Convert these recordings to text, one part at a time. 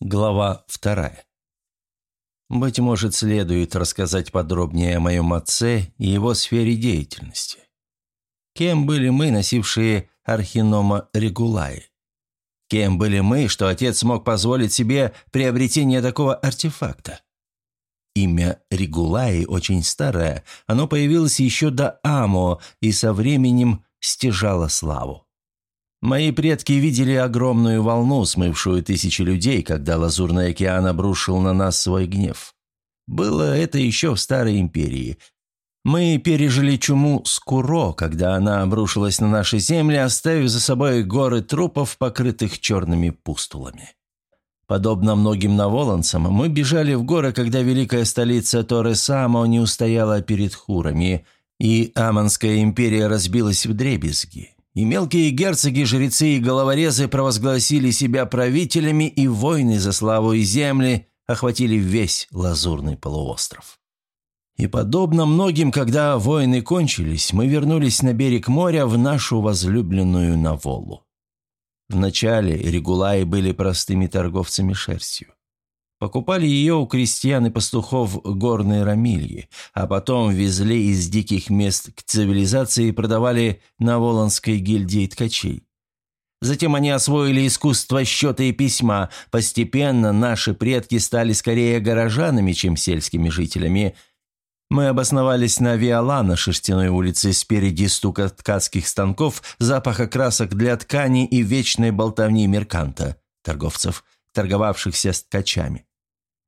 Глава вторая. Быть может, следует рассказать подробнее о моем отце и его сфере деятельности. Кем были мы, носившие архинома Регулаи? Кем были мы, что отец смог позволить себе приобретение такого артефакта? Имя Регулаи очень старое, оно появилось еще до Амо и со временем стяжало славу. Мои предки видели огромную волну, смывшую тысячи людей, когда Лазурный океан обрушил на нас свой гнев. Было это еще в Старой Империи. Мы пережили чуму Скуро, когда она обрушилась на наши земли, оставив за собой горы трупов, покрытых черными пустулами. Подобно многим наволанцам, мы бежали в горы, когда великая столица Торре-Само не устояла перед хурами, и Аманская империя разбилась в дребезги и мелкие герцоги, жрецы и головорезы провозгласили себя правителями, и войны за славу и земли охватили весь Лазурный полуостров. И подобно многим, когда войны кончились, мы вернулись на берег моря в нашу возлюбленную Наволу. Вначале регулаи были простыми торговцами шерстью. Покупали ее у крестьян и пастухов горной Рамильи, а потом везли из диких мест к цивилизации и продавали на Волонской гильдии ткачей. Затем они освоили искусство счета и письма. Постепенно наши предки стали скорее горожанами, чем сельскими жителями. Мы обосновались на Виолана, шерстяной улице, спереди стука ткацких станков, запаха красок для ткани и вечной болтовни мерканта, торговцев – торговавшихся с ткачами.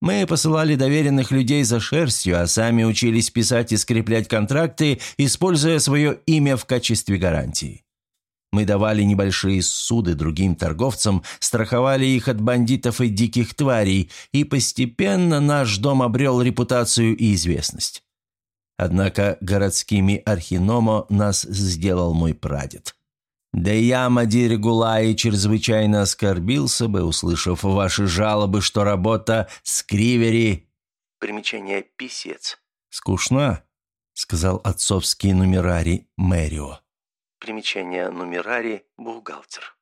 Мы посылали доверенных людей за шерстью, а сами учились писать и скреплять контракты, используя свое имя в качестве гарантии. Мы давали небольшие суды другим торговцам, страховали их от бандитов и диких тварей, и постепенно наш дом обрел репутацию и известность. Однако городскими архиномо нас сделал мой прадед. Да я, Мадир Гулай, чрезвычайно оскорбился бы, услышав ваши жалобы, что работа с кривери...» Примечание «писец». «Скучна», — сказал отцовский нумерарий Мэрио. Примечание нумерарий «бухгалтер».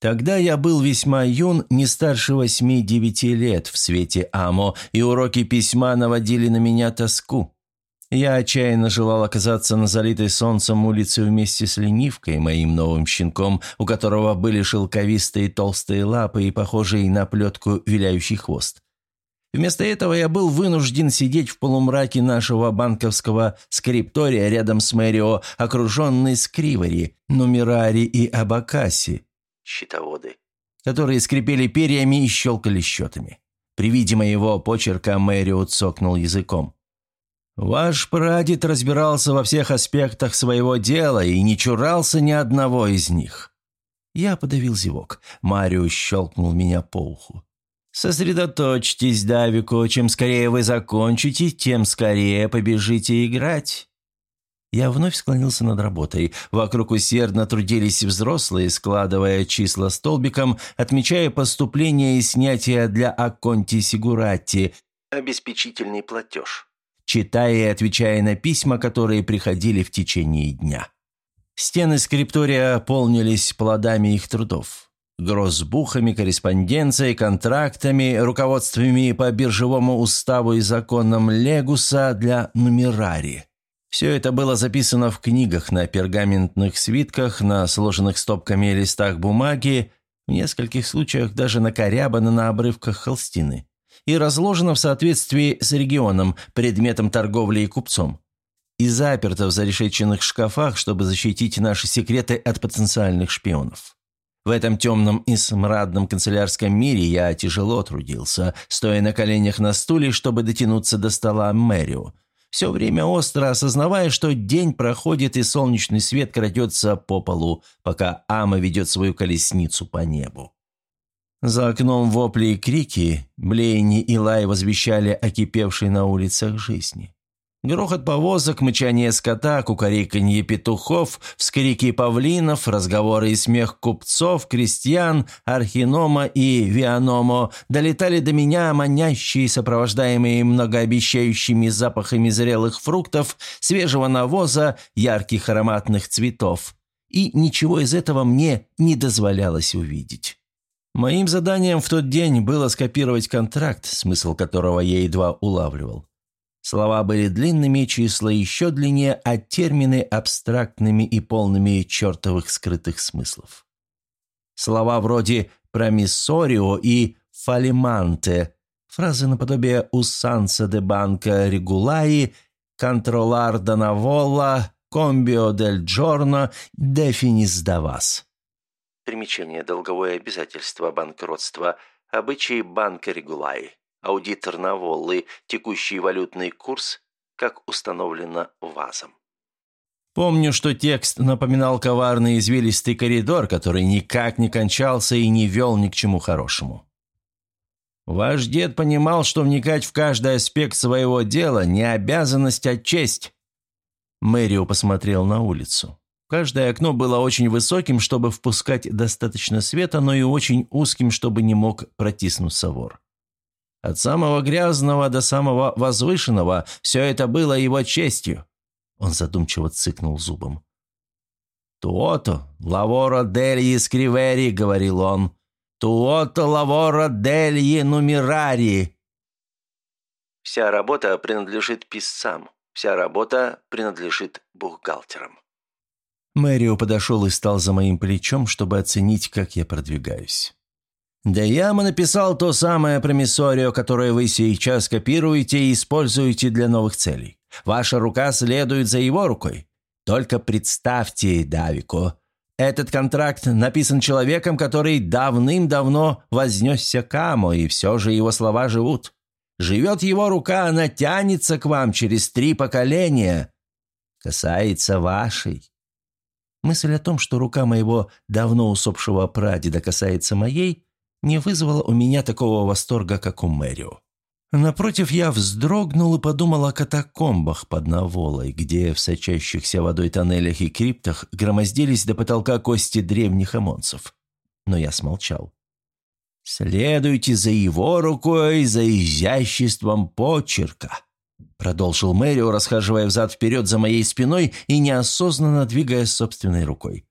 Тогда я был весьма юн, не старше восьми-девяти лет в свете Амо, и уроки письма наводили на меня тоску. Я отчаянно желал оказаться на залитой солнцем улице вместе с ленивкой, моим новым щенком, у которого были шелковистые толстые лапы и похожий на плетку виляющий хвост. Вместо этого я был вынужден сидеть в полумраке нашего банковского скриптория рядом с Мэрио, окруженный скривари, нумерари и абакаси, счетоводы, которые скрипели перьями и щелкали счетами. При виде моего почерка Мэрио цокнул языком. Ваш прадед разбирался во всех аспектах своего дела и не чурался ни одного из них. Я подавил зевок. Марио щелкнул меня по уху. «Сосредоточьтесь, Давико. Чем скорее вы закончите, тем скорее побежите играть». Я вновь склонился над работой. Вокруг усердно трудились взрослые, складывая числа столбиком, отмечая поступление и снятие для Акконти Сигуратти, обеспечительный платеж читая и отвечая на письма, которые приходили в течение дня. Стены скриптория полнились плодами их трудов. Гроссбухами, корреспонденцией, контрактами, руководствами по биржевому уставу и законам Легуса для нумерари. Все это было записано в книгах, на пергаментных свитках, на сложенных стопками листах бумаги, в нескольких случаях даже накорябано на обрывках холстины и разложено в соответствии с регионом, предметом торговли и купцом. И заперто в зарешеченных шкафах, чтобы защитить наши секреты от потенциальных шпионов. В этом темном и смрадном канцелярском мире я тяжело трудился, стоя на коленях на стуле, чтобы дотянуться до стола Мэрио. Все время остро осознавая, что день проходит и солнечный свет крадется по полу, пока Ама ведет свою колесницу по небу. За окном вопли и крики, блеяни и лай возвещали о кипевшей на улицах жизни. Грохот повозок, мычание скота, кукареканье петухов, вскрики павлинов, разговоры и смех купцов, крестьян, архинома и вианомо долетали до меня манящие, сопровождаемые многообещающими запахами зрелых фруктов, свежего навоза, ярких ароматных цветов. И ничего из этого мне не дозволялось увидеть. Моим заданием в тот день было скопировать контракт, смысл которого я едва улавливал. Слова были длинными, числа еще длиннее, а термины абстрактными и полными чертовых скрытых смыслов. Слова вроде «промиссорио» и «фалиманте», фразы наподобие «усанса де банка регулаи», «контролар данавола», «комбио дель джорно», «дефинис давас». Примечание «Долговое обязательство банкротства», «Обычаи банка регулаи», «Аудитор Наволлы», «Текущий валютный курс», как установлено ВАЗом. Помню, что текст напоминал коварный извилистый коридор, который никак не кончался и не вел ни к чему хорошему. Ваш дед понимал, что вникать в каждый аспект своего дела не обязанность, а честь. Мэрио посмотрел на улицу. Каждое окно было очень высоким, чтобы впускать достаточно света, но и очень узким, чтобы не мог протиснуться вор. От самого грязного до самого возвышенного все это было его честью. Он задумчиво цыкнул зубом. «Туото, лавора дельи скривери», — говорил он. «Туото, лавора дельи нумерари». Вся работа принадлежит писцам, вся работа принадлежит бухгалтерам. Мэрио подошел и стал за моим плечом, чтобы оценить, как я продвигаюсь. «Да яма написал то самое промиссорио, которое вы сейчас копируете и используете для новых целей. Ваша рука следует за его рукой. Только представьте, Давико, этот контракт написан человеком, который давным-давно вознесся к Аму, и все же его слова живут. Живет его рука, она тянется к вам через три поколения. Касается вашей. Мысль о том, что рука моего давно усопшего прадеда касается моей, не вызвала у меня такого восторга, как у Мэрио. Напротив, я вздрогнул и подумал о катакомбах под Наволой, где в сочащихся водой тоннелях и криптах громоздились до потолка кости древних омонцев. Но я смолчал. «Следуйте за его рукой, за изяществом почерка», Продолжил Мэрио, расхаживая взад-вперед за моей спиной и неосознанно двигая собственной рукой.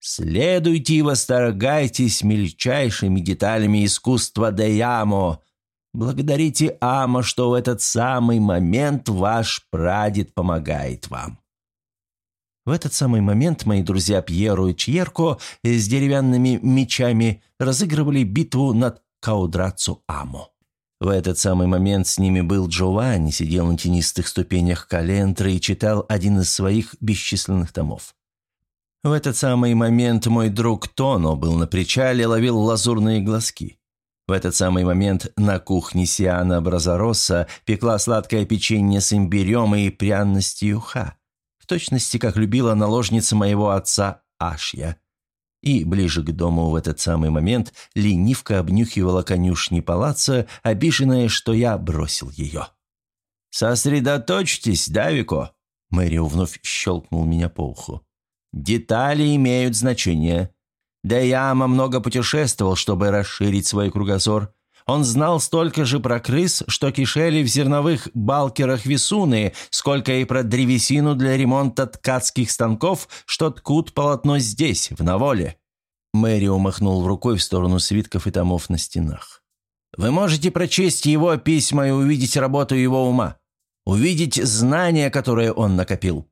«Следуйте и восторгайтесь мельчайшими деталями искусства Деямо. Благодарите Амо, что в этот самый момент ваш прадед помогает вам». В этот самый момент мои друзья Пьеро и Чьерко с деревянными мечами разыгрывали битву над Каудрацу Амо. В этот самый момент с ними был Джованни, сидел на тенистых ступенях Калентры и читал один из своих бесчисленных томов. В этот самый момент мой друг Тоно был на причале, ловил лазурные глазки. В этот самый момент на кухне Сиана Бразороса пекла сладкое печенье с имбирем и пряностью ха, в точности, как любила наложница моего отца Ашья и ближе к дому в этот самый момент ленивка обнюхивала конюшни палаца, обиженная, что я бросил ее. «Сосредоточьтесь, Давико!» Мэрио вновь щелкнул меня по уху. «Детали имеют значение. Да я много путешествовал, чтобы расширить свой кругозор. Он знал столько же про крыс, что кишели в зерновых балкерах весуны, сколько и про древесину для ремонта ткацких станков, что ткут полотно здесь, в Наволе». Мэри умахнул рукой в сторону свитков и томов на стенах. «Вы можете прочесть его письма и увидеть работу его ума. Увидеть знания, которые он накопил.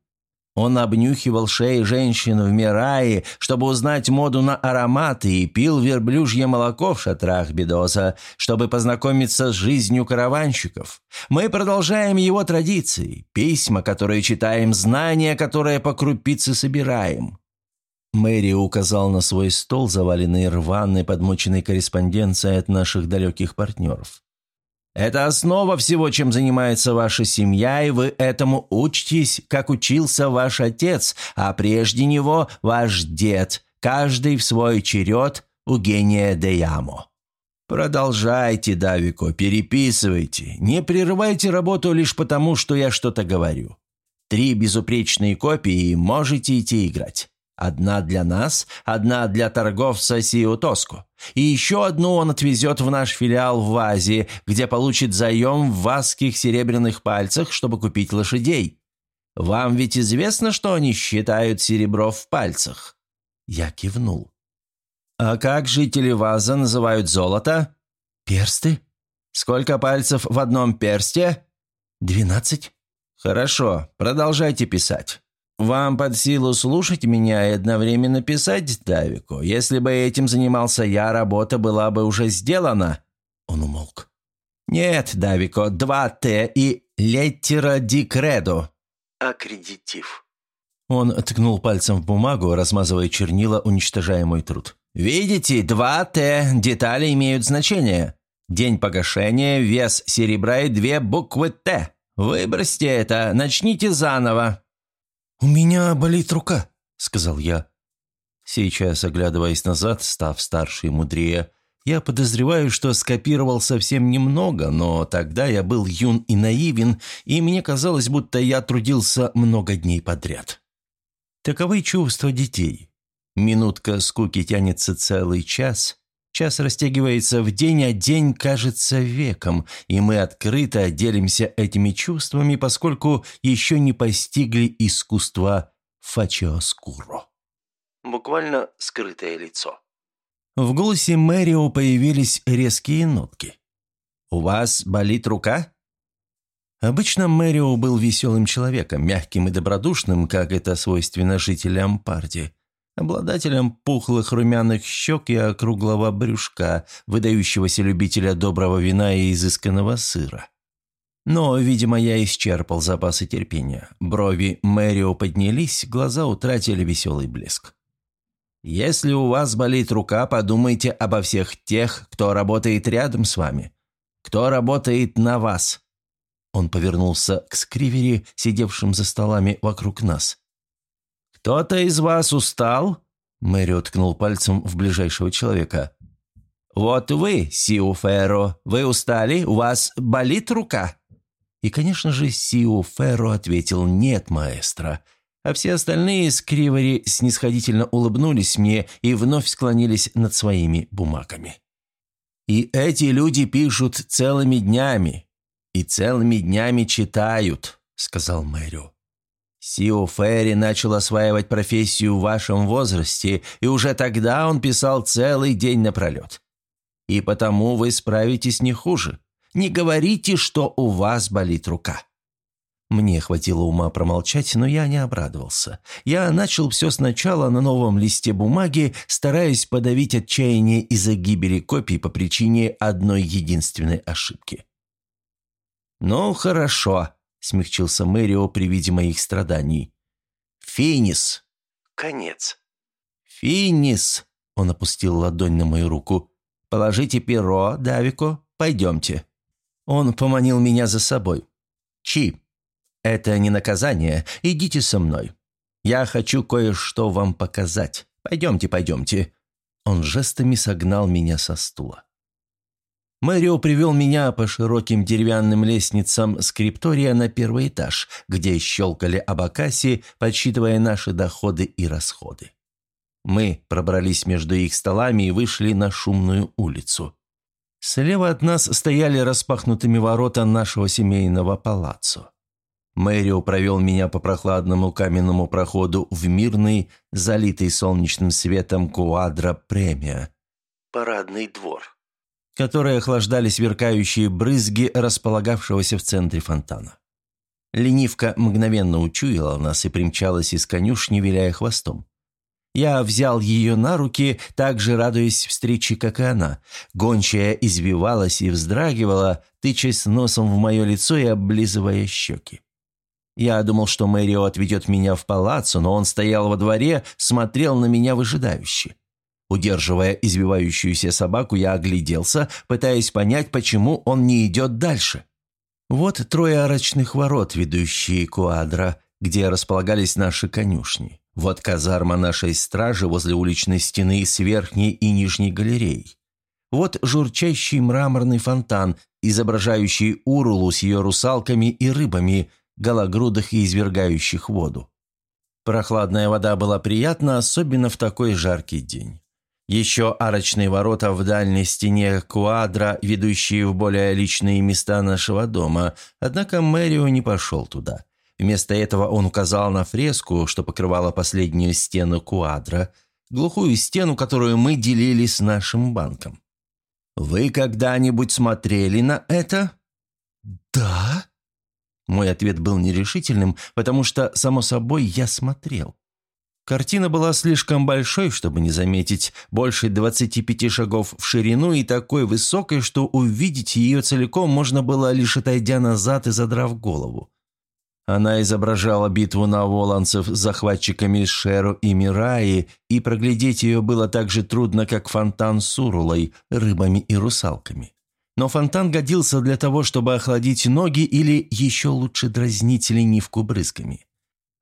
Он обнюхивал шеи женщин в Мирае, чтобы узнать моду на ароматы, и пил верблюжье молоко в шатрах Бедоса, чтобы познакомиться с жизнью караванщиков. Мы продолжаем его традиции, письма, которые читаем, знания, которые по крупице собираем». Мэри указал на свой стол, заваленный рваной подмоченной корреспонденцией от наших далеких партнеров. Это основа всего, чем занимается ваша семья, и вы этому учтесь, как учился ваш отец, а прежде него ваш дед, каждый в свой черед у гения Деямо. Продолжайте, Давико, переписывайте. Не прерывайте работу лишь потому, что я что-то говорю. Три безупречные копии, можете идти играть. Одна для нас, одна для торговца Сиутоску. И еще одну он отвезет в наш филиал в Азии, где получит заем в вазских серебряных пальцах, чтобы купить лошадей. Вам ведь известно, что они считают серебро в пальцах?» Я кивнул. «А как жители Ваза называют золото?» «Персты». «Сколько пальцев в одном персте?» «Двенадцать». «Хорошо, продолжайте писать. Вам под силу слушать меня и одновременно писать Давику. Если бы этим занимался я, работа была бы уже сделана». Он умолк. «Нет, Давико, два «Т» и «Леттера ди кредо». «Аккредитив». Он ткнул пальцем в бумагу, размазывая чернила, уничтожая мой труд. «Видите, два «Т» детали имеют значение. День погашения, вес серебра и две буквы «Т». Выбросьте это, начните заново». «У меня болит рука», — сказал я. Сейчас, оглядываясь назад, став старше и мудрее, я подозреваю, что скопировал совсем немного, но тогда я был юн и наивен, и мне казалось, будто я трудился много дней подряд. Таковы чувства детей. Минутка скуки тянется целый час, час растягивается в день, а день кажется веком, и мы открыто делимся этими чувствами, поскольку еще не постигли искусства фачиоскуро. Буквально скрытое лицо. В голосе Мэрио появились резкие нотки. «У вас болит рука?» Обычно Мэрио был веселым человеком, мягким и добродушным, как это свойственно жителям Парди, обладателем пухлых румяных щек и округлого брюшка, выдающегося любителя доброго вина и изысканного сыра. Но, видимо, я исчерпал запасы терпения. Брови Мэрио поднялись, глаза утратили веселый блеск. Если у вас болит рука, подумайте обо всех тех, кто работает рядом с вами. Кто работает на вас». Он повернулся к скривери, сидевшим за столами вокруг нас. «Кто-то из вас устал?» Мэри ткнул пальцем в ближайшего человека. «Вот вы, Сиу Ферро, вы устали? У вас болит рука?» И, конечно же, Сиу Ферро ответил «Нет, маэстро а все остальные с снисходительно улыбнулись мне и вновь склонились над своими бумагами. «И эти люди пишут целыми днями, и целыми днями читают», — сказал Мэрю. Сио Ферри начал осваивать профессию в вашем возрасте, и уже тогда он писал целый день напролет. И потому вы справитесь не хуже. Не говорите, что у вас болит рука. Мне хватило ума промолчать, но я не обрадовался. Я начал все сначала на новом листе бумаги, стараясь подавить отчаяние из-за гибели копий по причине одной единственной ошибки. «Ну, хорошо», — смягчился Мэрио при виде моих страданий. «Финис». «Конец». «Финис», — он опустил ладонь на мою руку. «Положите перо, Давико, пойдемте». Он поманил меня за собой. «Чи, «Это не наказание. Идите со мной. Я хочу кое-что вам показать. Пойдемте, пойдемте». Он жестами согнал меня со стула. Мэрио привел меня по широким деревянным лестницам скриптория на первый этаж, где щелкали абакаси, подсчитывая наши доходы и расходы. Мы пробрались между их столами и вышли на шумную улицу. Слева от нас стояли распахнутыми ворота нашего семейного палаццо. Мэрио провел меня по прохладному каменному проходу в мирный, залитый солнечным светом куадро премия. Парадный двор. Которые охлаждали сверкающие брызги располагавшегося в центре фонтана. Ленивка мгновенно учуяла нас и примчалась из конюшни, виляя хвостом. Я взял ее на руки, так же радуясь встрече, как и она. Гончая извивалась и вздрагивала, тычась носом в мое лицо и облизывая щеки. Я думал, что Мэрио отведет меня в палаццо, но он стоял во дворе, смотрел на меня выжидающе. Удерживая извивающуюся собаку, я огляделся, пытаясь понять, почему он не идет дальше. Вот трое арочных ворот, ведущие Куадра, где располагались наши конюшни. Вот казарма нашей стражи возле уличной стены с верхней и нижней галереей. Вот журчащий мраморный фонтан, изображающий Урулу с ее русалками и рыбами – гологрудых и извергающих воду. Прохладная вода была приятна, особенно в такой жаркий день. Еще арочные ворота в дальней стене квадра, ведущие в более личные места нашего дома, однако Мэрио не пошел туда. Вместо этого он указал на фреску, что покрывала последнюю стену квадра, глухую стену, которую мы делили с нашим банком. Вы когда-нибудь смотрели на это? Да. Мой ответ был нерешительным, потому что, само собой, я смотрел. Картина была слишком большой, чтобы не заметить, больше 25 шагов в ширину и такой высокой, что увидеть ее целиком можно было, лишь отойдя назад и задрав голову. Она изображала битву наволанцев с захватчиками Шеру и Мираи, и проглядеть ее было так же трудно, как фонтан с урулой, рыбами и русалками. Но фонтан годился для того, чтобы охладить ноги или еще лучше дразнить ленивку брызгами.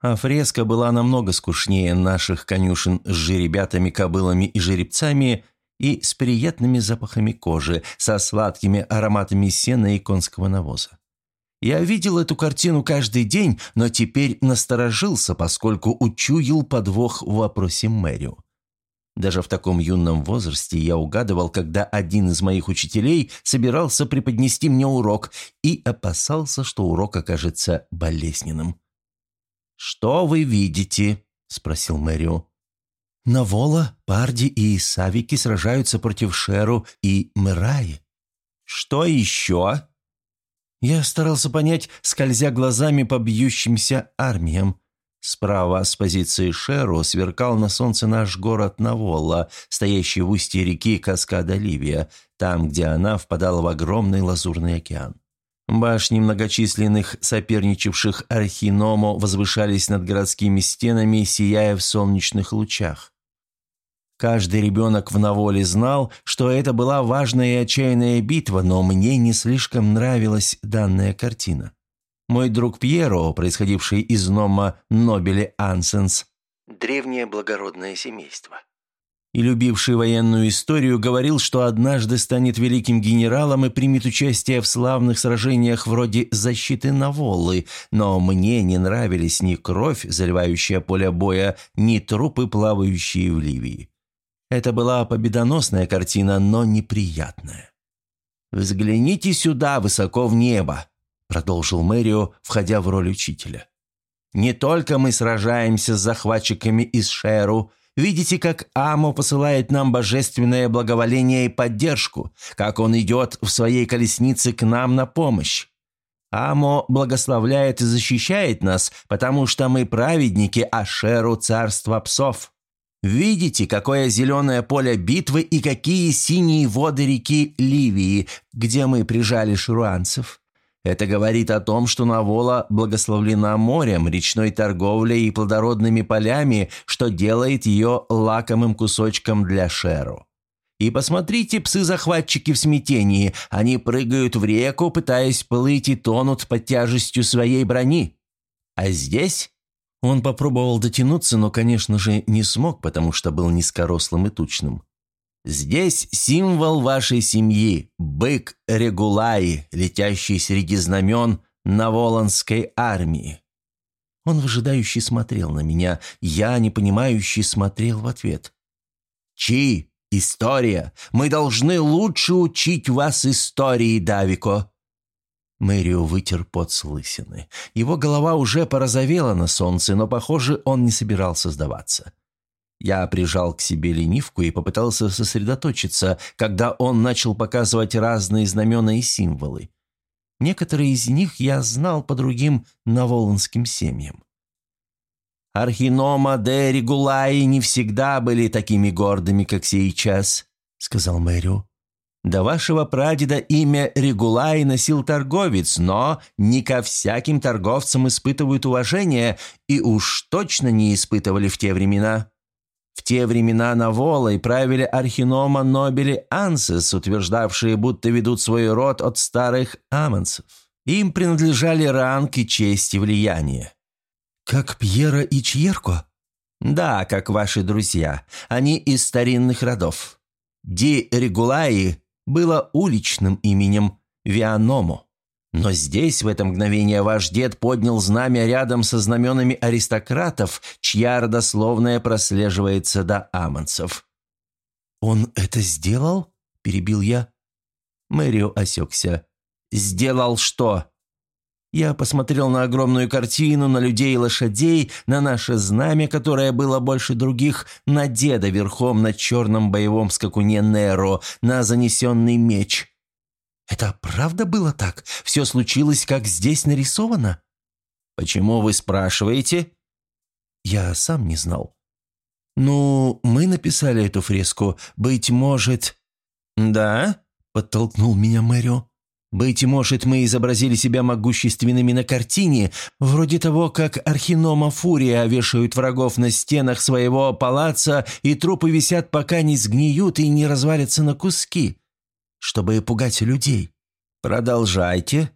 А фреска была намного скучнее наших конюшен с жеребятами, кобылами и жеребцами и с приятными запахами кожи, со сладкими ароматами сена и конского навоза. Я видел эту картину каждый день, но теперь насторожился, поскольку учуял подвох в вопросе Мэрию. Даже в таком юном возрасте я угадывал, когда один из моих учителей собирался преподнести мне урок и опасался, что урок окажется болезненным. «Что вы видите?» – спросил Мэрио. «Навола, Парди и Савики сражаются против Шеру и Мираи». «Что еще?» Я старался понять, скользя глазами по бьющимся армиям. Справа с позиции Шеру сверкал на солнце наш город Наволла, стоящий в устье реки Каскада Ливия, там, где она впадала в огромный лазурный океан. Башни многочисленных соперничавших архиномо возвышались над городскими стенами, сияя в солнечных лучах. Каждый ребенок в Наволе знал, что это была важная и отчаянная битва, но мне не слишком нравилась данная картина. Мой друг Пьеро, происходивший из Нома Нобели Ансенс, древнее благородное семейство, и любивший военную историю, говорил, что однажды станет великим генералом и примет участие в славных сражениях вроде защиты Наволы, но мне не нравились ни кровь, заливающая поле боя, ни трупы, плавающие в Ливии. Это была победоносная картина, но неприятная. «Взгляните сюда, высоко в небо», – продолжил Мэрио, входя в роль учителя. «Не только мы сражаемся с захватчиками из Шеру, Видите, как Амо посылает нам божественное благоволение и поддержку, как он идет в своей колеснице к нам на помощь. Амо благословляет и защищает нас, потому что мы праведники Ашеру царства псов. Видите, какое зеленое поле битвы и какие синие воды реки Ливии, где мы прижали шируанцев? Это говорит о том, что Навола благословлена морем, речной торговлей и плодородными полями, что делает ее лакомым кусочком для Шеру. И посмотрите, псы-захватчики в смятении. Они прыгают в реку, пытаясь плыть и тонут под тяжестью своей брони. А здесь он попробовал дотянуться, но, конечно же, не смог, потому что был низкорослым и тучным. «Здесь символ вашей семьи, бык Регулаи, летящий среди знамен Наволанской армии». Он выжидающий смотрел на меня, я, непонимающий, смотрел в ответ. «Чи? История? Мы должны лучше учить вас истории, Давико!» Мэрио вытер пот с лысины. Его голова уже порозовела на солнце, но, похоже, он не собирался сдаваться. Я прижал к себе ленивку и попытался сосредоточиться, когда он начал показывать разные знамена и символы. Некоторые из них я знал по другим наволонским семьям. «Архинома де Регулаи не всегда были такими гордыми, как сейчас», — сказал Мэрио. До вашего прадеда имя Регулай носил торговец, но не ко всяким торговцам испытывают уважение и уж точно не испытывали в те времена. В те времена на Волой правили архинома Нобели Ансес, утверждавшие, будто ведут свой род от старых амонцев. Им принадлежали ранг и честь и влияние. «Как Пьера и Чьерко?» «Да, как ваши друзья. Они из старинных родов. Ди Регулаи было уличным именем Вианомо. Но здесь в это мгновение ваш дед поднял знамя рядом со знаменами аристократов, чья родословная прослеживается до амонцев. «Он это сделал?» – перебил я. Мэрио осекся. «Сделал что?» Я посмотрел на огромную картину, на людей и лошадей, на наше знамя, которое было больше других, на деда верхом на черном боевом скакуне Неро, на занесенный меч. «Это правда было так? Все случилось, как здесь нарисовано?» «Почему вы спрашиваете?» «Я сам не знал». «Ну, мы написали эту фреску. Быть может...» «Да?» – подтолкнул меня Мэрио. Быть может, мы изобразили себя могущественными на картине, вроде того, как Архинома Фурия вешают врагов на стенах своего палаца, и трупы висят, пока не сгниют и не развалятся на куски, чтобы пугать людей. Продолжайте.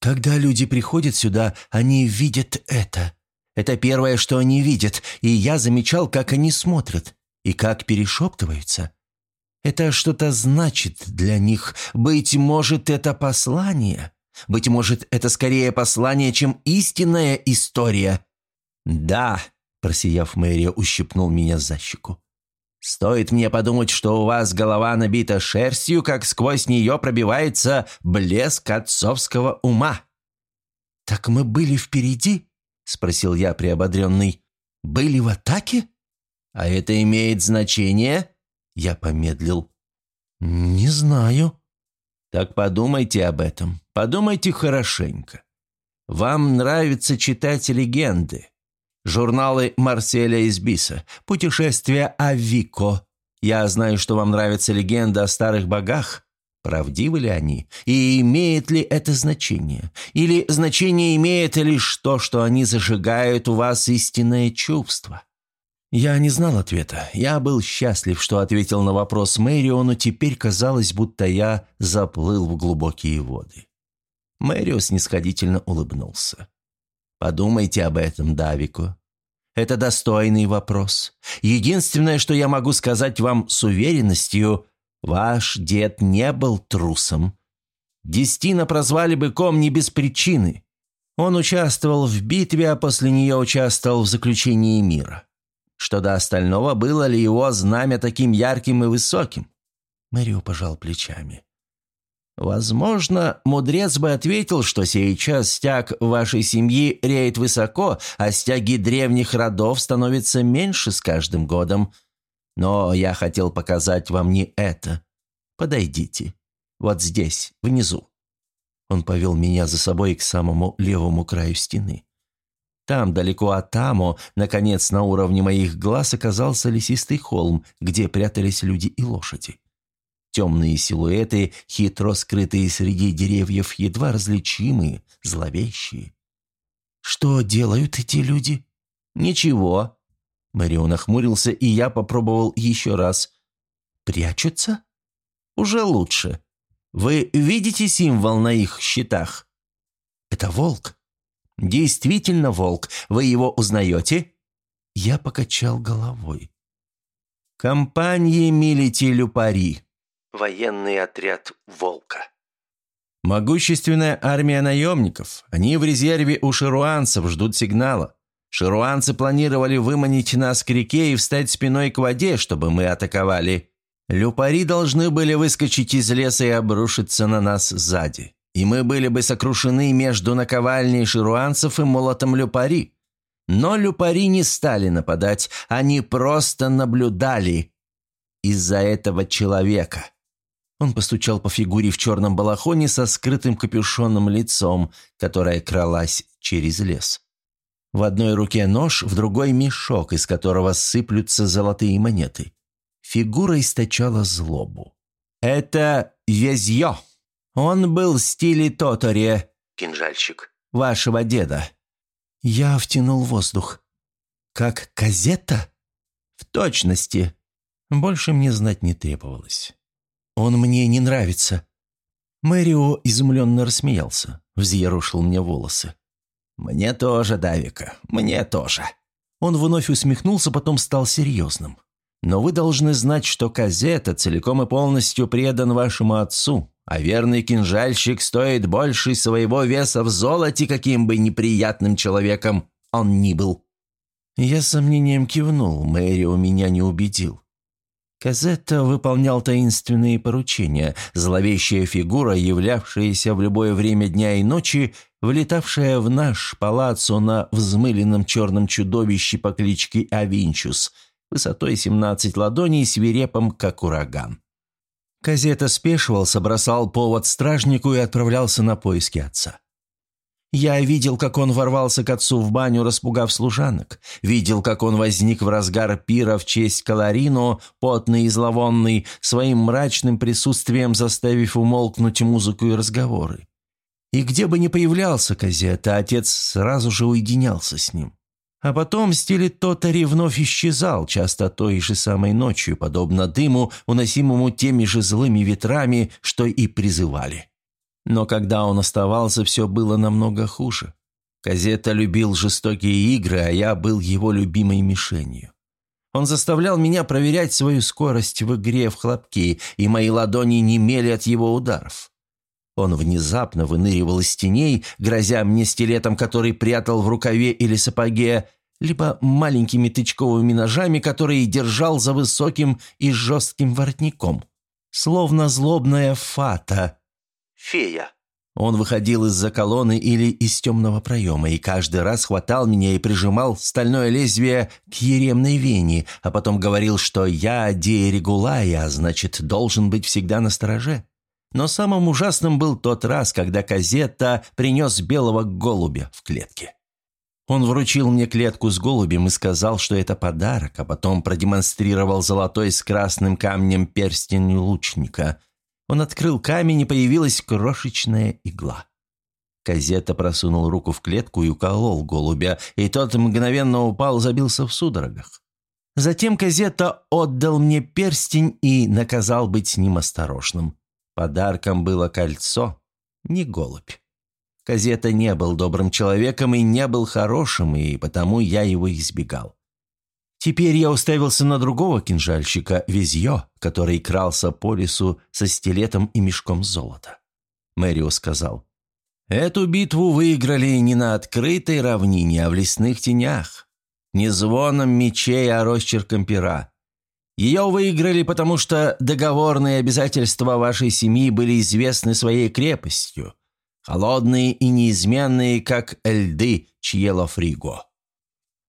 Когда люди приходят сюда, они видят это. Это первое, что они видят, и я замечал, как они смотрят и как перешептываются. Это что-то значит для них. Быть может, это послание. Быть может, это скорее послание, чем истинная история. Да, просияв Мэри, ущипнул меня за щеку. Стоит мне подумать, что у вас голова набита шерстью, как сквозь нее пробивается блеск отцовского ума. «Так мы были впереди?» — спросил я, приободренный. «Были в атаке?» «А это имеет значение?» Я помедлил. «Не знаю». «Так подумайте об этом. Подумайте хорошенько. Вам нравится читать легенды. Журналы Марселя Избиса, путешествия Авико. Я знаю, что вам нравятся легенды о старых богах. Правдивы ли они? И имеет ли это значение? Или значение имеет лишь то, что они зажигают у вас истинное чувство? Я не знал ответа. Я был счастлив, что ответил на вопрос Мэрио, но теперь казалось, будто я заплыл в глубокие воды. Мэрио снисходительно улыбнулся. «Подумайте об этом, Давико. Это достойный вопрос. Единственное, что я могу сказать вам с уверенностью, ваш дед не был трусом. Дестина прозвали быком не без причины. Он участвовал в битве, а после нее участвовал в заключении мира. Что до остального, было ли его знамя таким ярким и высоким? Мэрио пожал плечами. Возможно, мудрец бы ответил, что сейчас стяг вашей семьи реет высоко, а стяги древних родов становятся меньше с каждым годом. Но я хотел показать вам не это. Подойдите. Вот здесь, внизу. Он повел меня за собой к самому левому краю стены. Там, далеко от Тамо, наконец, на уровне моих глаз оказался лесистый холм, где прятались люди и лошади. Темные силуэты, хитро скрытые среди деревьев, едва различимые, зловещие. «Что делают эти люди?» «Ничего». Марион охмурился, и я попробовал еще раз. «Прячутся?» «Уже лучше. Вы видите символ на их щитах?» «Это волк?» «Действительно волк. Вы его узнаете?» Я покачал головой. «Компании Милити Люпари». Военный отряд «Волка». Могущественная армия наемников. Они в резерве у шируанцев ждут сигнала. Шируанцы планировали выманить нас к реке и встать спиной к воде, чтобы мы атаковали. Люпари должны были выскочить из леса и обрушиться на нас сзади и мы были бы сокрушены между наковальней шируанцев и молотом люпари. Но люпари не стали нападать, они просто наблюдали из-за этого человека. Он постучал по фигуре в черном балахоне со скрытым капюшонным лицом, которая кралась через лес. В одной руке нож, в другой мешок, из которого сыплются золотые монеты. Фигура источала злобу. «Это везье!» Он был в стиле Тоторе, кинжальщик, вашего деда. Я втянул воздух. Как казета? В точности. Больше мне знать не требовалось. Он мне не нравится. Мэрио изумленно рассмеялся, взъерушил мне волосы. «Мне тоже, Давика, мне тоже». Он вновь усмехнулся, потом стал серьезным. «Но вы должны знать, что Казета целиком и полностью предан вашему отцу, а верный кинжальщик стоит больше своего веса в золоте, каким бы неприятным человеком он ни был. Я с сомнением кивнул, Мэри у меня не убедил. Казетта выполнял таинственные поручения. Зловещая фигура, являвшаяся в любое время дня и ночи, влетавшая в наш палаццо на взмыленном черном чудовище по кличке Авинчус, высотой 17 ладоней, свирепом, как ураган. Казета спешивался, бросал повод стражнику и отправлялся на поиски отца. Я видел, как он ворвался к отцу в баню, распугав служанок. Видел, как он возник в разгар пира в честь Каларино, потный и зловонный, своим мрачным присутствием заставив умолкнуть музыку и разговоры. И где бы ни появлялся Казета, отец сразу же уединялся с ним. А потом стиль Тотари вновь исчезал, часто той же самой ночью, подобно дыму, уносимому теми же злыми ветрами, что и призывали. Но когда он оставался, все было намного хуже. Казета любил жестокие игры, а я был его любимой мишенью. Он заставлял меня проверять свою скорость в игре в хлопки, и мои ладони немели от его ударов. Он внезапно выныривал из теней, грозя мне стилетом, который прятал в рукаве или сапоге, либо маленькими тычковыми ножами, которые держал за высоким и жестким воротником. Словно злобная фата, фея. Он выходил из-за колонны или из темного проема и каждый раз хватал меня и прижимал стальное лезвие к еремной вене, а потом говорил, что я деерегулая, а значит, должен быть всегда на стороже. Но самым ужасным был тот раз, когда Казетта принес белого голубя в клетке. Он вручил мне клетку с голубем и сказал, что это подарок, а потом продемонстрировал золотой с красным камнем перстень лучника – он открыл камень, и появилась крошечная игла. Казета просунул руку в клетку и уколол голубя, и тот мгновенно упал, забился в судорогах. Затем Казета отдал мне перстень и наказал быть с ним осторожным. Подарком было кольцо, не голубь. Казета не был добрым человеком и не был хорошим, и потому я его избегал. Теперь я уставился на другого кинжальщика, Визьё, который крался по лесу со стилетом и мешком золота. Мэрио сказал, «Эту битву выиграли не на открытой равнине, а в лесных тенях. Не звоном мечей, а росчерком пера. Ее выиграли, потому что договорные обязательства вашей семьи были известны своей крепостью, холодные и неизменные, как льды Чьело Фриго.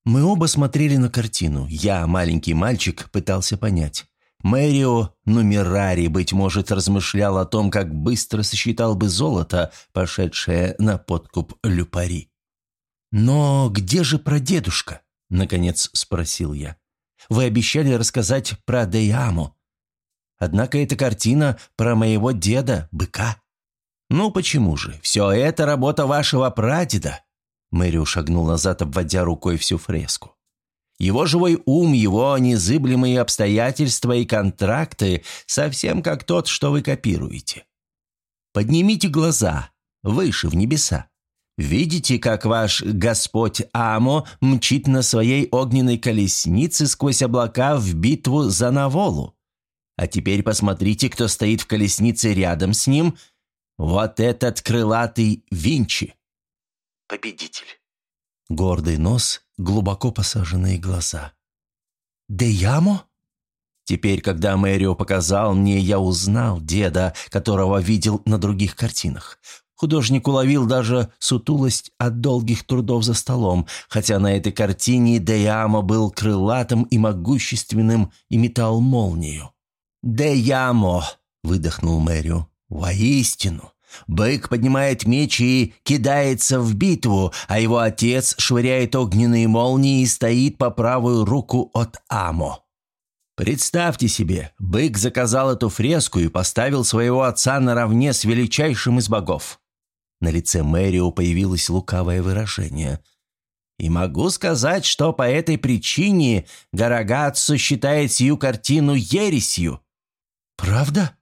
Мы оба смотрели на картину. Я, маленький мальчик, пытался понять. Мэрио Нумерари, быть может, размышлял о том, как быстро сосчитал бы золото, пошедшее на подкуп Люпари. «Но где же прадедушка?» — наконец спросил я. «Вы обещали рассказать про Деяму. Однако эта картина про моего деда, быка». «Ну почему же? Все это работа вашего прадеда. Мэрио шагнул назад, обводя рукой всю фреску. Его живой ум, его незыблемые обстоятельства и контракты совсем как тот, что вы копируете. Поднимите глаза, выше, в небеса. Видите, как ваш Господь Амо мчит на своей огненной колеснице сквозь облака в битву за Наволу? А теперь посмотрите, кто стоит в колеснице рядом с ним. Вот этот крылатый Винчи победитель. Гордый нос, глубоко посаженные глаза. «Деямо?» Теперь, когда Мэрио показал мне, я узнал деда, которого видел на других картинах. Художник уловил даже сутулость от долгих трудов за столом, хотя на этой картине Деямо был крылатым и могущественным и метал молнию. «Деямо!» — выдохнул Мэрио. «Воистину! Бык поднимает меч и кидается в битву, а его отец швыряет огненные молнии и стоит по правую руку от Амо. Представьте себе, бык заказал эту фреску и поставил своего отца наравне с величайшим из богов. На лице Мэрио появилось лукавое выражение. И могу сказать, что по этой причине Гарагатсу считает сию картину ересью. «Правда?»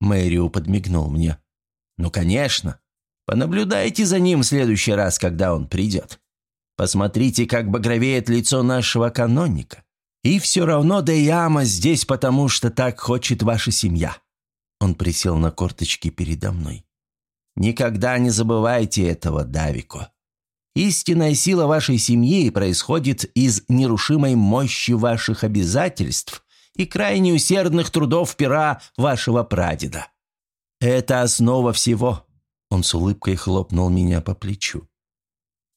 Мэрио подмигнул мне. «Ну, конечно. Понаблюдайте за ним в следующий раз, когда он придет. Посмотрите, как багровеет лицо нашего каноника. И все равно Деяма здесь, потому что так хочет ваша семья». Он присел на корточки передо мной. «Никогда не забывайте этого, Давико. Истинная сила вашей семьи происходит из нерушимой мощи ваших обязательств и крайне усердных трудов пера вашего прадеда. Это основа всего. Он с улыбкой хлопнул меня по плечу.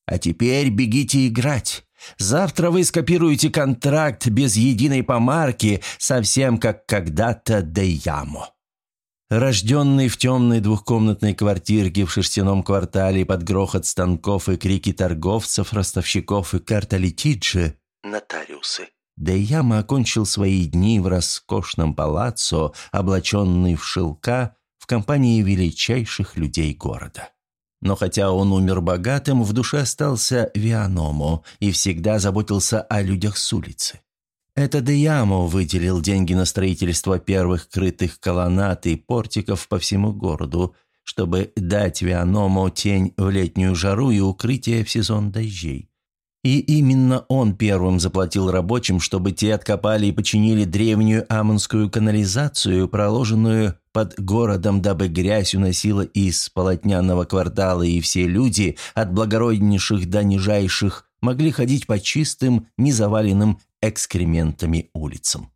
«А теперь бегите играть. Завтра вы скопируете контракт без единой помарки, совсем как когда-то Дейямо». Рожденный в темной двухкомнатной квартирке в шерстяном квартале под грохот станков и крики торговцев, ростовщиков и карталитиджи, нотариусы, Дейяма окончил свои дни в роскошном палаццо, облаченный в шелка, в компании величайших людей города. Но хотя он умер богатым, в душе остался Вианомо и всегда заботился о людях с улицы. Это Деямо выделил деньги на строительство первых крытых колоннад и портиков по всему городу, чтобы дать Вианому тень в летнюю жару и укрытие в сезон дождей. И именно он первым заплатил рабочим, чтобы те откопали и починили древнюю амонскую канализацию, проложенную под городом, дабы грязь уносила из полотняного квартала, и все люди, от благороднейших до нижайших, могли ходить по чистым, незаваленным экскрементами улицам.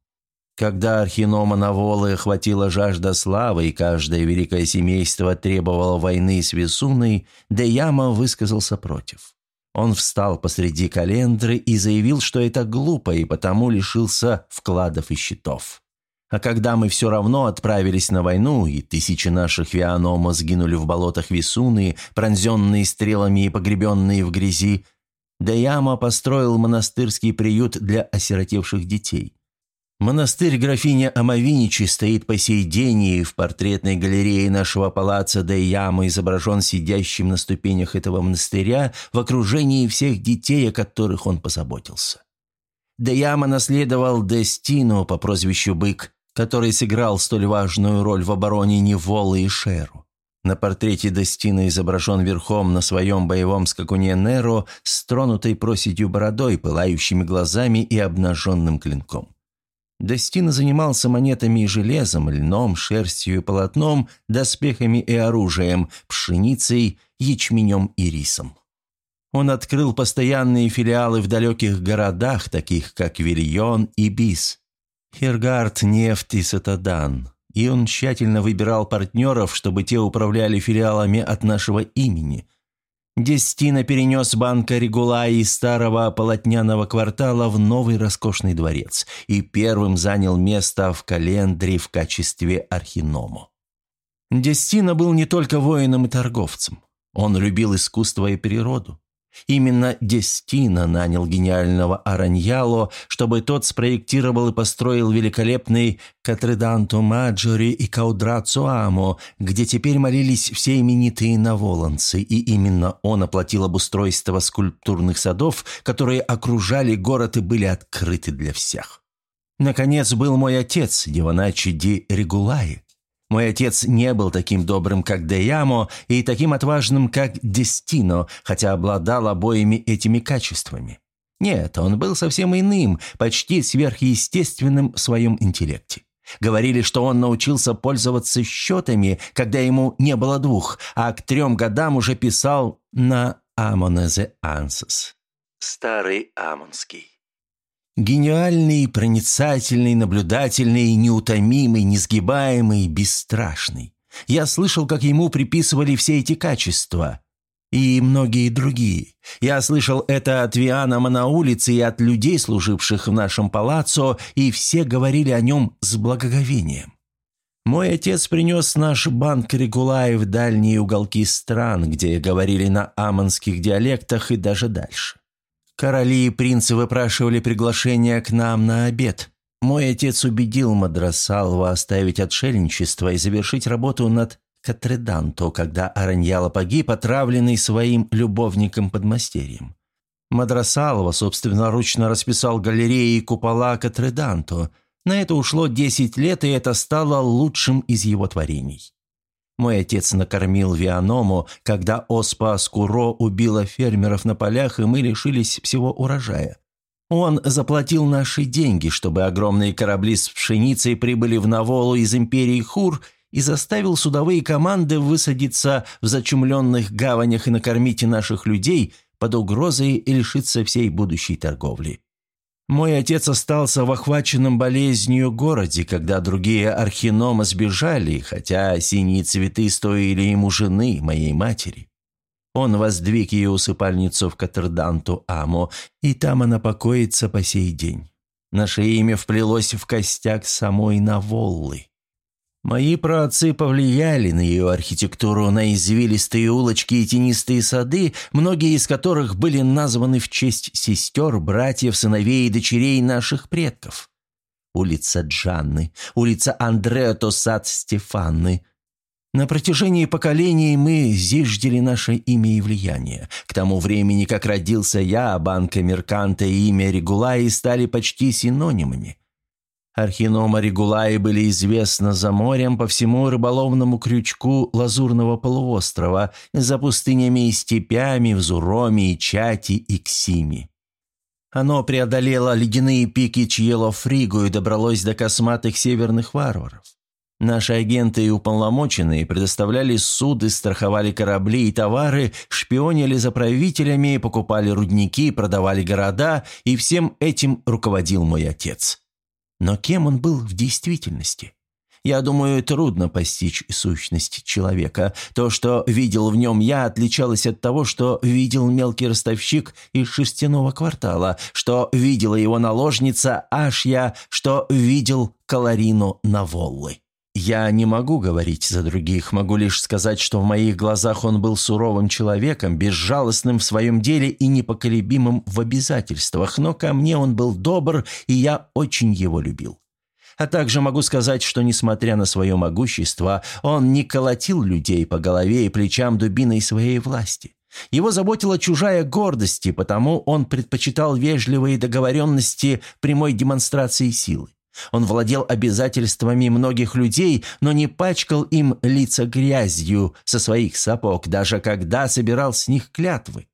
Когда Архинома Наволы охватила жажда славы, и каждое великое семейство требовало войны с Весуной, Деяма высказался против. Он встал посреди календры и заявил, что это глупо, и потому лишился вкладов и счетов. А когда мы все равно отправились на войну, и тысячи наших вианома сгинули в болотах Висуны, пронзенные стрелами и погребенные в грязи, Даяма построил монастырский приют для осиротевших детей. Монастырь графиня Амавиничи стоит по сей день, и в портретной галерее нашего палаца Даяма изображен сидящим на ступенях этого монастыря в окружении всех детей, о которых он позаботился. Даяма наследовал Дестину по прозвищу Бык, который сыграл столь важную роль в обороне Неволы и Шеру. На портрете Дестина изображен верхом на своем боевом скакуне Неро с тронутой проседью бородой, пылающими глазами и обнаженным клинком. Дестина занимался монетами и железом, льном, шерстью и полотном, доспехами и оружием, пшеницей, ячменем и рисом. Он открыл постоянные филиалы в далеких городах, таких как Вильон и Бис, Хергард, Нефть и Сатадан. И он тщательно выбирал партнеров, чтобы те управляли филиалами от нашего имени. Дестина перенес банка Регула из старого полотняного квартала в новый роскошный дворец и первым занял место в календре в качестве архиному. Дестина был не только воином и торговцем. Он любил искусство и природу. Именно Дестина нанял гениального Араньяло, чтобы тот спроектировал и построил великолепный Катреданто Маджори и Каудрацо Амо, где теперь молились все именитые наволанцы, и именно он оплатил обустройство скульптурных садов, которые окружали город и были открыты для всех. Наконец был мой отец, Диваначи Ди Регулаи, мой отец не был таким добрым, как Деямо, и таким отважным, как Дестино, хотя обладал обоими этими качествами. Нет, он был совсем иным, почти сверхъестественным в своем интеллекте. Говорили, что он научился пользоваться счетами, когда ему не было двух, а к трем годам уже писал на Амонезе Ансес. Старый Амонский. Гениальный, проницательный, наблюдательный, неутомимый, несгибаемый, бесстрашный. Я слышал, как ему приписывали все эти качества. И многие другие. Я слышал это от Вианама на улице и от людей, служивших в нашем палаццо, и все говорили о нем с благоговением. Мой отец принес наш банк Регулаи в дальние уголки стран, где говорили на амонских диалектах и даже дальше. Короли и принцы выпрашивали приглашение к нам на обед. Мой отец убедил Мадрасалва оставить отшельничество и завершить работу над Катреданто, когда Араньяла погиб, отравленный своим любовником-подмастерьем. Мадрасалва собственноручно расписал галереи и купола Катреданто. На это ушло 10 лет, и это стало лучшим из его творений. Мой отец накормил Вианому, когда оспа Скуро убила фермеров на полях, и мы лишились всего урожая. Он заплатил наши деньги, чтобы огромные корабли с пшеницей прибыли в Наволу из империи Хур и заставил судовые команды высадиться в зачумленных гаванях и накормить наших людей под угрозой лишиться всей будущей торговли. Мой отец остался в охваченном болезнью городе, когда другие архиномы сбежали, хотя синие цветы стоили ему жены, моей матери. Он воздвиг ее усыпальницу в Катерданту Амо, и там она покоится по сей день. Наше имя вплелось в костяк самой Наволлы. Мои праотцы повлияли на ее архитектуру, на извилистые улочки и тенистые сады, многие из которых были названы в честь сестер, братьев, сыновей и дочерей наших предков. Улица Джанны, улица Андреато сад Стефанны, на протяжении поколений мы зиждели наше имя и влияние. К тому времени, как родился я, банка Мерканта и имя Регулаи стали почти синонимами. Архинома Регулаи были известны за морем по всему рыболовному крючку Лазурного полуострова, за пустынями и степями в Зуроме Чати и Ксими. Оно преодолело ледяные пики Чьело-Фригу и добралось до косматых северных варваров. Наши агенты и уполномоченные предоставляли суды, страховали корабли и товары, шпионили за правителями, покупали рудники, продавали города, и всем этим руководил мой отец. Но кем он был в действительности? Я думаю, трудно постичь сущность человека. То, что видел в нем я, отличалось от того, что видел мелкий ростовщик из шерстяного квартала, что видела его наложница Ашья, что видел Каларину Наволлы. Я не могу говорить за других, могу лишь сказать, что в моих глазах он был суровым человеком, безжалостным в своем деле и непоколебимым в обязательствах, но ко мне он был добр, и я очень его любил. А также могу сказать, что, несмотря на свое могущество, он не колотил людей по голове и плечам дубиной своей власти. Его заботила чужая гордость, и потому он предпочитал вежливые договоренности прямой демонстрации силы. Он владел обязательствами многих людей, но не пачкал им лица грязью со своих сапог, даже когда собирал с них клятвы.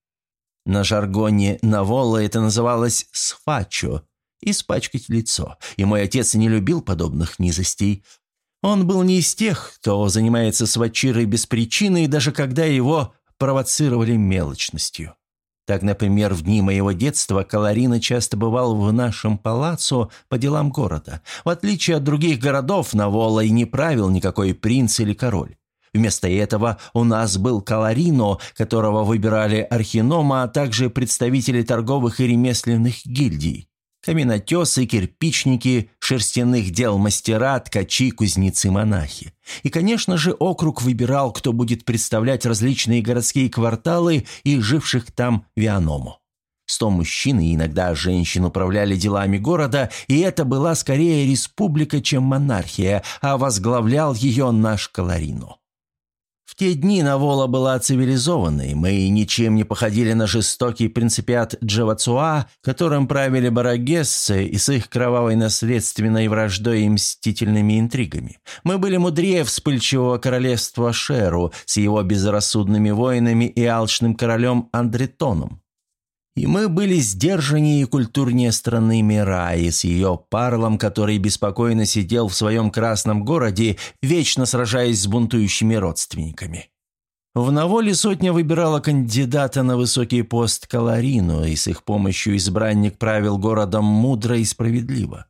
На жаргоне Наволла это называлось «сфачо» – «испачкать лицо», и мой отец не любил подобных низостей. Он был не из тех, кто занимается свачирой без причины, даже когда его провоцировали мелочностью. Так, например, в дни моего детства Каларина часто бывал в нашем палаццо по делам города. В отличие от других городов, на Волой не правил никакой принц или король. Вместо этого у нас был Каларино, которого выбирали архинома, а также представители торговых и ремесленных гильдий. Каменотесы, кирпичники, шерстяных дел мастера, ткачи, кузнецы, монахи. И, конечно же, округ выбирал, кто будет представлять различные городские кварталы и живших там вианому. Сто мужчин и иногда женщин управляли делами города, и это была скорее республика, чем монархия, а возглавлял ее наш Каларино. В те дни Навола была цивилизованной, мы ничем не походили на жестокий принципиат Джавацуа, которым правили барагессы и с их кровавой наследственной враждой и мстительными интригами. Мы были мудрее вспыльчивого королевства Шеру с его безрассудными воинами и алчным королем Андретоном. И мы были сдержаннее и культурнее страны Мираи с ее парлом, который беспокойно сидел в своем красном городе, вечно сражаясь с бунтующими родственниками. В Наволе сотня выбирала кандидата на высокий пост Каларину, и с их помощью избранник правил городом мудро и справедливо.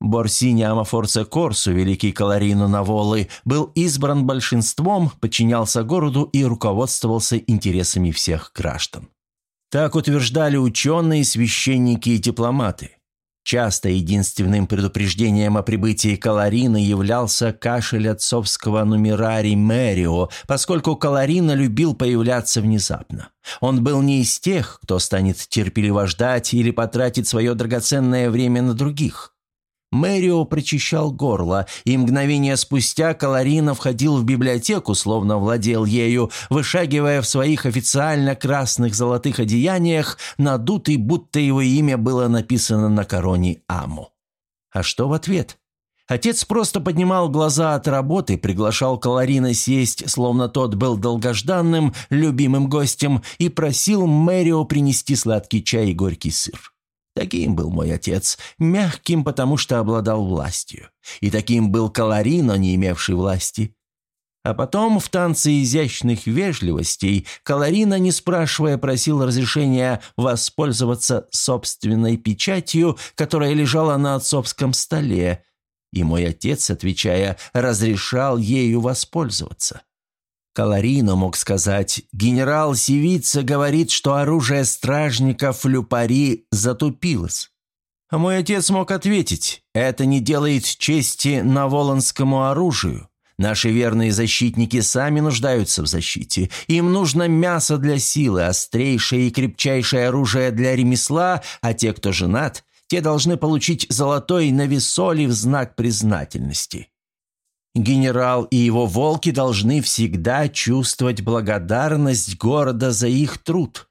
Борсини Амафорце Корсу, великий Каларину Наволы, был избран большинством, подчинялся городу и руководствовался интересами всех граждан. Так утверждали ученые, священники и дипломаты. Часто единственным предупреждением о прибытии Каларина являлся кашель отцовского нумерари Мэрио, поскольку Каларина любил появляться внезапно. Он был не из тех, кто станет терпеливо ждать или потратить свое драгоценное время на других. Мэрио прочищал горло, и мгновение спустя Каларина входил в библиотеку, словно владел ею, вышагивая в своих официально красных золотых одеяниях, надутый, будто его имя было написано на короне Аму. А что в ответ? Отец просто поднимал глаза от работы, приглашал Каларина сесть, словно тот был долгожданным, любимым гостем, и просил Мэрио принести сладкий чай и горький сыр. Таким был мой отец, мягким, потому что обладал властью. И таким был Каларино, не имевший власти. А потом в танце изящных вежливостей Каларина, не спрашивая, просил разрешения воспользоваться собственной печатью, которая лежала на отцовском столе, и мой отец, отвечая, разрешал ею воспользоваться. Каларино мог сказать, генерал Сивица говорит, что оружие стражников Люпари затупилось. А мой отец мог ответить, это не делает чести наволонскому оружию. Наши верные защитники сами нуждаются в защите. Им нужно мясо для силы, острейшее и крепчайшее оружие для ремесла, а те, кто женат, те должны получить золотой навесоли в знак признательности. Генерал и его волки должны всегда чувствовать благодарность города за их труд.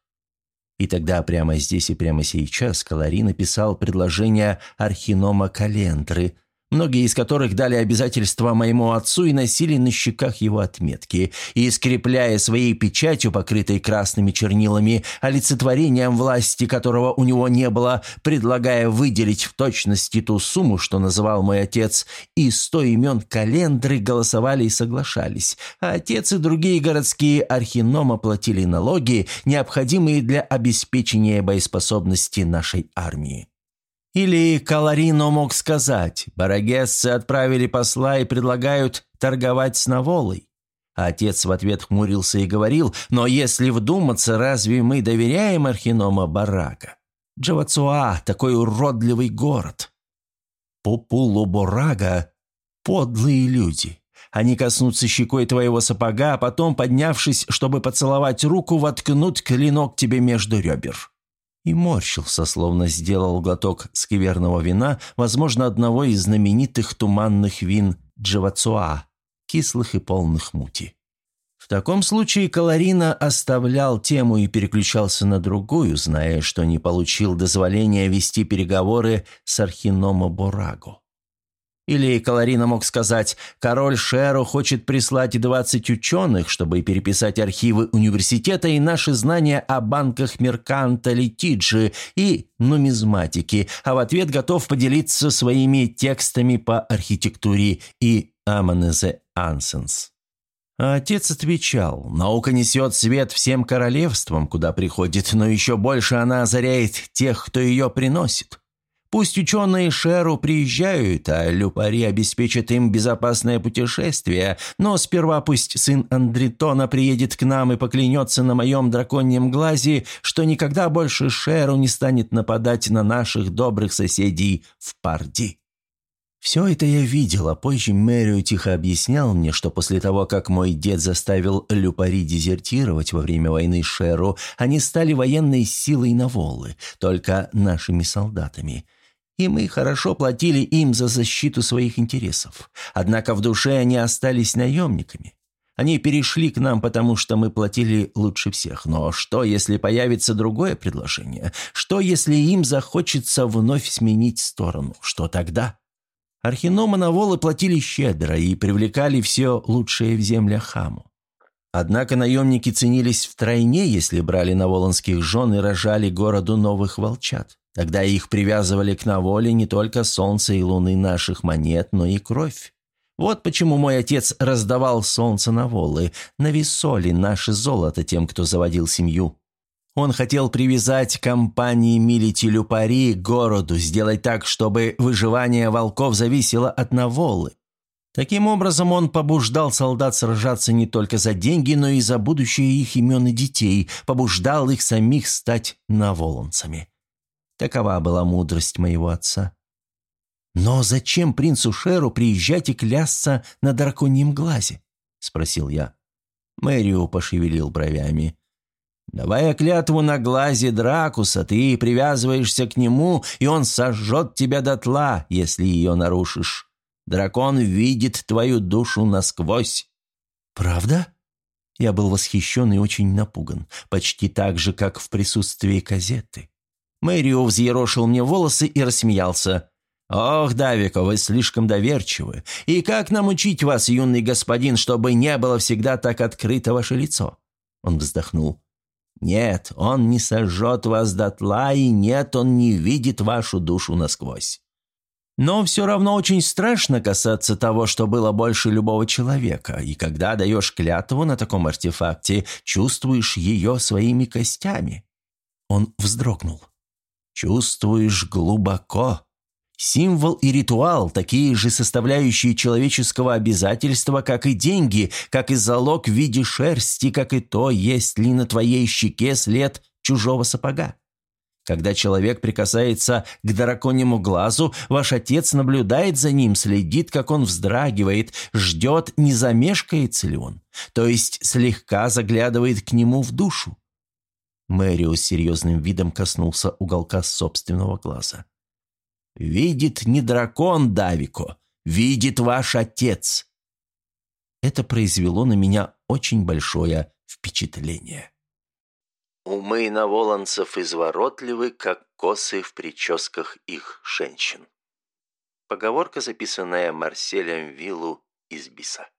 И тогда прямо здесь и прямо сейчас Калари написал предложение Архинома Календры – многие из которых дали обязательства моему отцу и носили на щеках его отметки, и, скрепляя своей печатью, покрытой красными чернилами, олицетворением власти, которого у него не было, предлагая выделить в точности ту сумму, что называл мой отец, и сто имен календры голосовали и соглашались, а отец и другие городские архинома платили налоги, необходимые для обеспечения боеспособности нашей армии. Или Каларино мог сказать, барагессы отправили посла и предлагают торговать с Наволой. А отец в ответ хмурился и говорил, но если вдуматься, разве мы доверяем Архинома Барака? Джавацуа – такой уродливый город. Пупулу-Борага – подлые люди. Они коснутся щекой твоего сапога, а потом, поднявшись, чтобы поцеловать руку, воткнут клинок тебе между ребер и морщился, словно сделал глоток скверного вина, возможно, одного из знаменитых туманных вин Джавацуа, кислых и полных мути. В таком случае Каларина оставлял тему и переключался на другую, зная, что не получил дозволения вести переговоры с Архиномо Бораго. Или Каларина мог сказать, король Шеро хочет прислать 20 ученых, чтобы переписать архивы университета и наши знания о банках Мерканта Литиджи и нумизматики, а в ответ готов поделиться своими текстами по архитектуре и Аманезе Ансенс. А отец отвечал, наука несет свет всем королевствам, куда приходит, но еще больше она озаряет тех, кто ее приносит. Пусть ученые Шеру приезжают, а Люпари обеспечит им безопасное путешествие, но сперва пусть сын Андритона приедет к нам и поклянется на моем драконьем глазе, что никогда больше Шеру не станет нападать на наших добрых соседей в Парди. Все это я видел, а позже Мэрию тихо объяснял мне, что после того, как мой дед заставил Люпари дезертировать во время войны Шеру, они стали военной силой на Волы, только нашими солдатами – и мы хорошо платили им за защиту своих интересов. Однако в душе они остались наемниками. Они перешли к нам, потому что мы платили лучше всех. Но что, если появится другое предложение? Что, если им захочется вновь сменить сторону? Что тогда? Архинома Наволы платили щедро и привлекали все лучшее в землях Хаму. Однако наемники ценились втройне, если брали наволонских жен и рожали городу новых волчат. Тогда их привязывали к наволе не только солнце и луны наших монет, но и кровь. Вот почему мой отец раздавал солнце на волы, на весоли наше золото тем, кто заводил семью. Он хотел привязать компании Милити Люпари к городу, сделать так, чтобы выживание волков зависело от наволы. Таким образом, он побуждал солдат сражаться не только за деньги, но и за будущее их имен и детей, побуждал их самих стать наволонцами. Такова была мудрость моего отца. «Но зачем принцу Шеру приезжать и клясться на драконьем глазе?» – спросил я. Мэрио пошевелил бровями. «Давая клятву на глазе Дракуса, ты привязываешься к нему, и он сожжет тебя дотла, если ее нарушишь. Дракон видит твою душу насквозь». «Правда?» Я был восхищен и очень напуган, почти так же, как в присутствии Казеты. Мэрио взъерошил мне волосы и рассмеялся. «Ох, Давико, вы слишком доверчивы. И как нам учить вас, юный господин, чтобы не было всегда так открыто ваше лицо?» Он вздохнул. «Нет, он не сожжет вас дотла, и нет, он не видит вашу душу насквозь». Но все равно очень страшно касаться того, что было больше любого человека, и когда даешь клятву на таком артефакте, чувствуешь ее своими костями». Он вздрогнул. «Чувствуешь глубоко. Символ и ритуал – такие же составляющие человеческого обязательства, как и деньги, как и залог в виде шерсти, как и то, есть ли на твоей щеке след чужого сапога. Когда человек прикасается к драконьему глазу, ваш отец наблюдает за ним, следит, как он вздрагивает, ждет, не замешкается ли он, то есть слегка заглядывает к нему в душу. Мэрио с серьезным видом коснулся уголка собственного глаза. Видит не дракон Давико, видит ваш отец. Это произвело на меня очень большое впечатление. Умы наволанцев изворотливы, как косы в прическах их женщин. Поговорка, записанная Марселем Виллу из Биса.